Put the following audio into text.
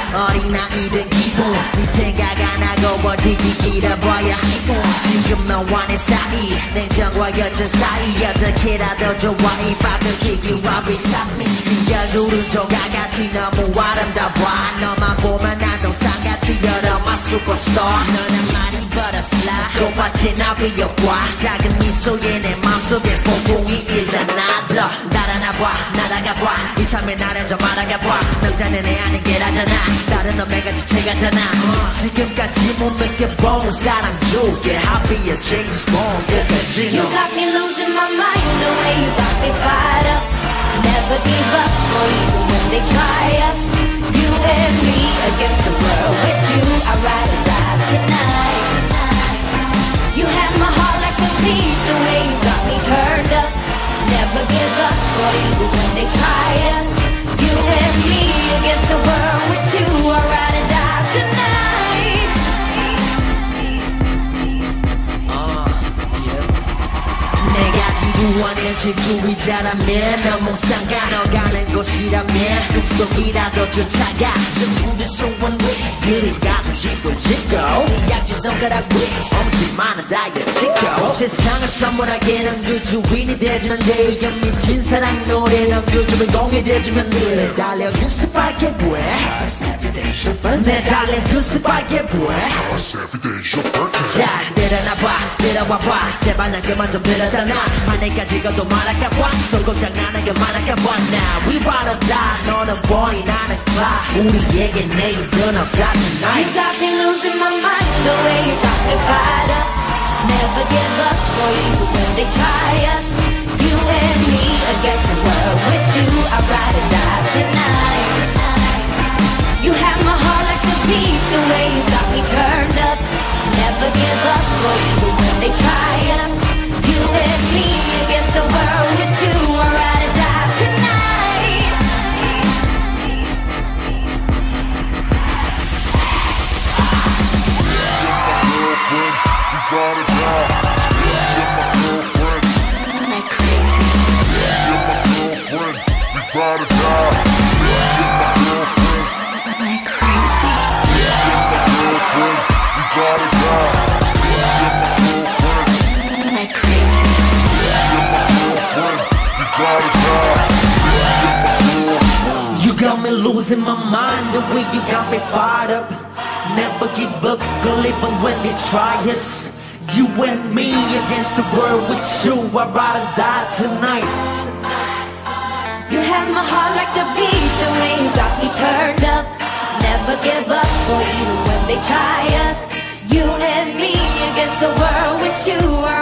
내 기분 어린아이든 기분 네 생각 안 하고 버티기 길어봐야 지금 너와 내 사이 냉정과 여전 사이 어떻게라도 좋아 If I could kick you I'll be stop me 얼굴은 조각같이 너무 아름다워 너만 보면 난 동상같이 여러 my superstar 너는 많이 butterfly 꽃밭에 나비여과 작은 미소에 내 맘속에 폭풍이 일잖아 더 날아나봐 날아가봐 이참에 나를 좀 알아가봐 남자는 애 아닌 게라잖아 다른 놈애가 지체가잖아 지금까지 못 느껴본 사람 중에 하비의 James Bond 끝까지 You got me losing my mind the way you got me fired up. Never give up, or even when they try us. You and me against the world. With you, I ride or die give up, or even when they try us. You and me against the world. With you, I 기도하는 질주의자라면 너무 상관어가는 곳이라면 꿈속이라도 쫓아가. 전부들 소원 위 그림 같은 짓고 짓고. 약지 손가락 위 엄지만은 다이어치고. 세상을 선물하기는 그 주인이 되지만 돼 연미친 사랑 노래는 그 주인공이 되지만 돼 매달려 그 스파이크에 내달려 그 your birthday. 자 내려놔봐 내려와봐. 제발 난 그만 좀 내려다 놔. 하늘까지 가도 말할까봐 쏘고 장난은 그만할까봐 나 위바라다 너는 boy 나는 fly 우리에게 내일은 없다 You tonight got me losing my mind the way you got me fired up. Never give up, or even when they try us. You and me against the world. With you, I ride or die tonight. You have my heart like a beat, the way you got me turned up. Never give up, or even when they try us. You and me losing my mind the way you got me fired up Never give up, girl, even when they try us You and me against the world with you I'd rather die tonight You have my heart like a beat, the way you got me turned up. Never give up, or even when they try us. You and me against the world with you.